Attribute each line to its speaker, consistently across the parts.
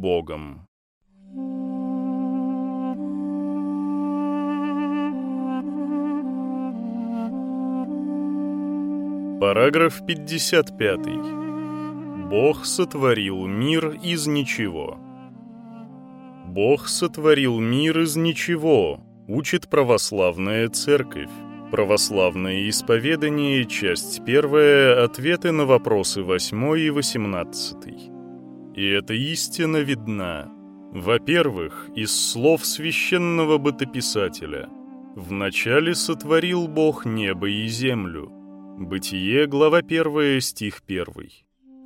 Speaker 1: Богом. Параграф 55. Бог сотворил мир из ничего. Бог сотворил мир из ничего, учит православная церковь. Православное исповедание, часть первая, ответы на вопросы 8 и 18. И эта истина видна. Во-первых, из слов священного бытописателя. «Вначале сотворил Бог небо и землю». Бытие, глава 1, стих 1.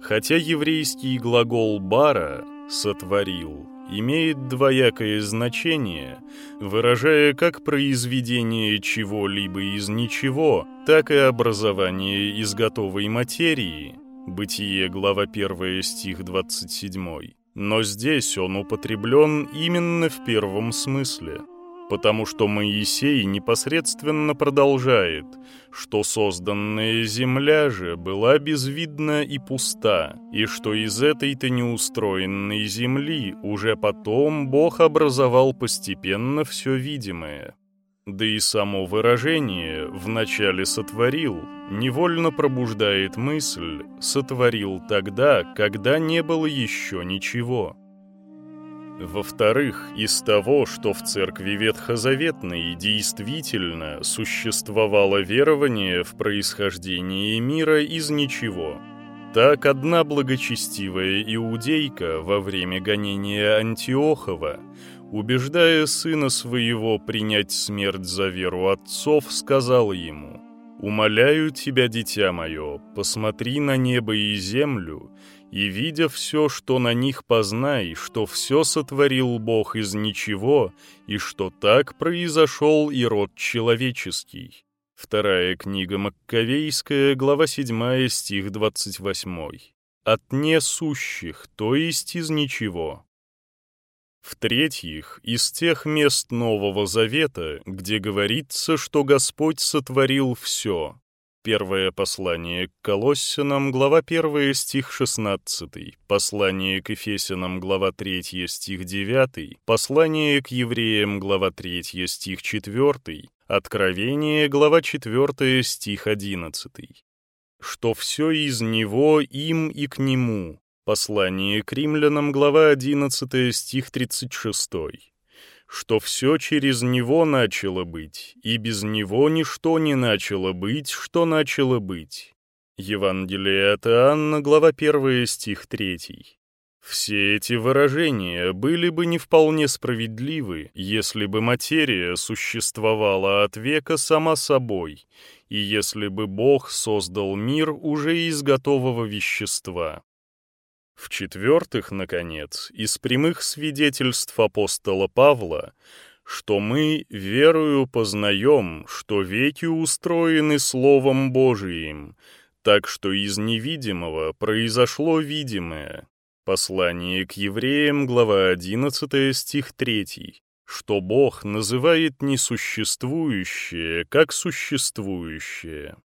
Speaker 1: Хотя еврейский глагол «бара» — «сотворил» имеет двоякое значение, выражая как произведение чего-либо из ничего, так и образование из готовой материи. Бытие, глава 1, стих 27. Но здесь он употреблен именно в первом смысле – потому что Моисей непосредственно продолжает, что созданная земля же была безвидна и пуста, и что из этой-то неустроенной земли уже потом Бог образовал постепенно все видимое. Да и само выражение «вначале сотворил» невольно пробуждает мысль «сотворил тогда, когда не было еще ничего». Во-вторых, из того, что в церкви Ветхозаветной действительно существовало верование в происхождение мира из ничего. Так одна благочестивая иудейка во время гонения Антиохова, убеждая сына своего принять смерть за веру отцов, сказала ему «Умоляю тебя, дитя мое, посмотри на небо и землю, и, видя все, что на них познай, что все сотворил Бог из ничего, и что так произошел и род человеческий. Вторая книга Маккавейская, глава 7, стих 28. «От несущих, то есть из ничего». В-третьих, из тех мест Нового Завета, где говорится, что Господь сотворил все, Первое послание к Колоссянам, глава 1, стих 16, послание к Ефесянам, глава 3, стих 9, послание к Евреям, глава 3, стих 4, Откровение, глава 4, стих 11. Что все из Него, им и к Нему. Послание к Римлянам, глава 11, стих 36 что все через него начало быть, и без него ничто не начало быть, что начало быть. Евангелие от Иоанна, глава 1, стих 3. Все эти выражения были бы не вполне справедливы, если бы материя существовала от века сама собой, и если бы Бог создал мир уже из готового вещества. В-четвертых, наконец, из прямых свидетельств апостола Павла, что мы верою познаем, что веки устроены Словом Божиим, так что из невидимого произошло видимое. Послание к евреям, глава 11, стих 3, что Бог называет несуществующее как существующее.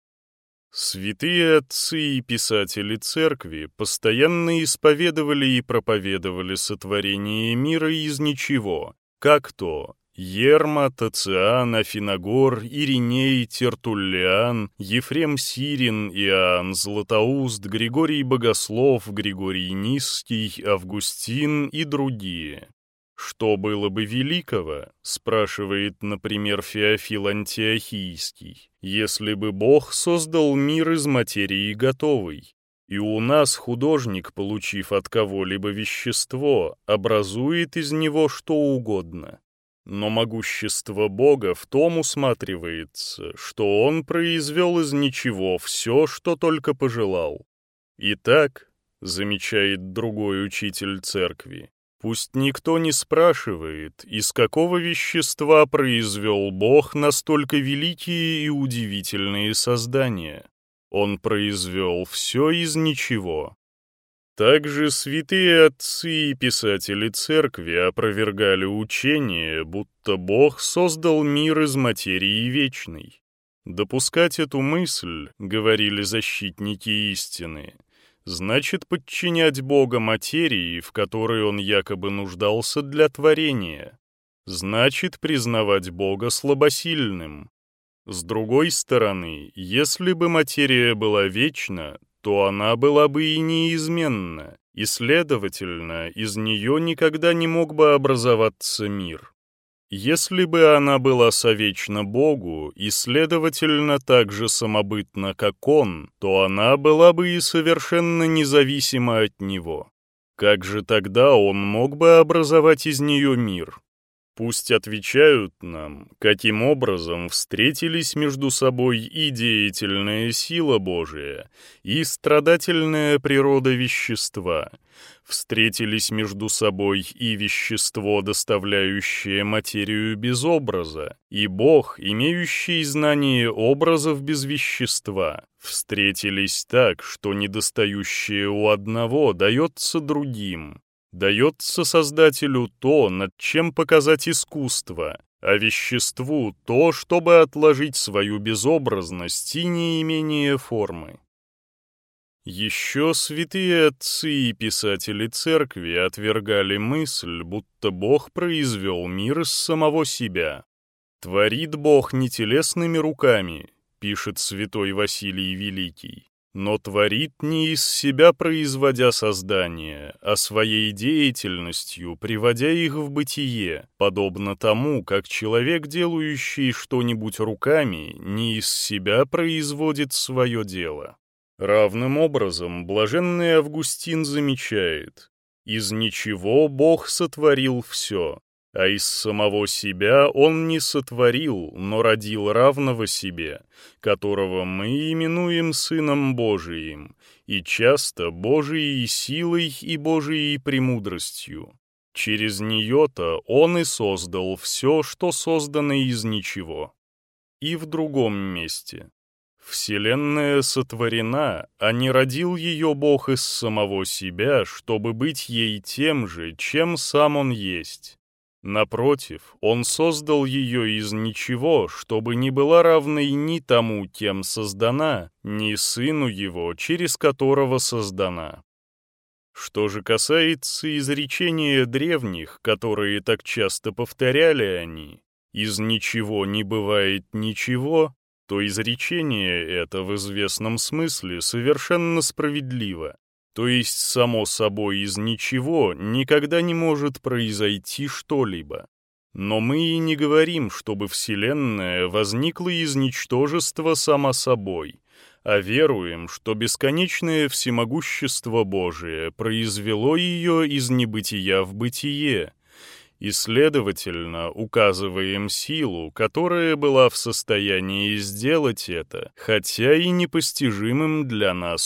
Speaker 1: Святые отцы и писатели церкви постоянно исповедовали и проповедовали сотворение мира из ничего, как то Ерма, Тациан, Афиногор, Ириней, Тертуллиан, Ефрем Сирин, Иоанн Златоуст, Григорий Богослов, Григорий Низкий, Августин и другие. «Что было бы великого?» — спрашивает, например, Феофил Антиохийский. «Если бы Бог создал мир из материи готовой, и у нас художник, получив от кого-либо вещество, образует из него что угодно. Но могущество Бога в том усматривается, что Он произвел из ничего все, что только пожелал. Итак, замечает другой учитель церкви, Пусть никто не спрашивает, из какого вещества произвел Бог настолько великие и удивительные создания. Он произвел все из ничего. Также святые отцы и писатели церкви опровергали учение, будто Бог создал мир из материи вечной. Допускать эту мысль, говорили защитники истины, значит подчинять Бога материи, в которой он якобы нуждался для творения, значит признавать Бога слабосильным. С другой стороны, если бы материя была вечна, то она была бы и неизменна, и, следовательно, из нее никогда не мог бы образоваться мир. Если бы она была совечна Богу и, следовательно, так же самобытна, как Он, то она была бы и совершенно независима от Него. Как же тогда Он мог бы образовать из нее мир? Пусть отвечают нам, каким образом встретились между собой и деятельная сила Божия, и страдательная природа вещества, встретились между собой и вещество, доставляющее материю без образа, и Бог, имеющий знание образов без вещества, встретились так, что недостающее у одного дается другим, Дается Создателю то, над чем показать искусство, а веществу то, чтобы отложить свою безобразность и неимение формы. Еще святые отцы и писатели церкви отвергали мысль, будто Бог произвел мир из самого себя. «Творит Бог не телесными руками», — пишет святой Василий Великий, но творит не из себя производя создание, а своей деятельностью, приводя их в бытие, подобно тому, как человек, делающий что-нибудь руками, не из себя производит свое дело. Равным образом блаженный Августин замечает, «Из ничего Бог сотворил все, а из самого себя он не сотворил, но родил равного себе, которого мы именуем Сыном Божиим, и часто Божией силой и Божией премудростью. Через нее-то он и создал все, что создано из ничего. И в другом месте. Вселенная сотворена, а не родил ее Бог из самого себя, чтобы быть ей тем же, чем сам он есть. Напротив, он создал ее из ничего, чтобы не была равной ни тому, кем создана, ни сыну его, через которого создана. Что же касается изречения древних, которые так часто повторяли они, «из ничего не бывает ничего», то изречение это в известном смысле совершенно справедливо. То есть, само собой, из ничего никогда не может произойти что-либо. Но мы и не говорим, чтобы Вселенная возникла из ничтожества сама собой, а веруем, что бесконечное всемогущество Божие произвело ее из небытия в бытие, и, следовательно, указываем силу, которая была в состоянии сделать это, хотя и непостижимым для нас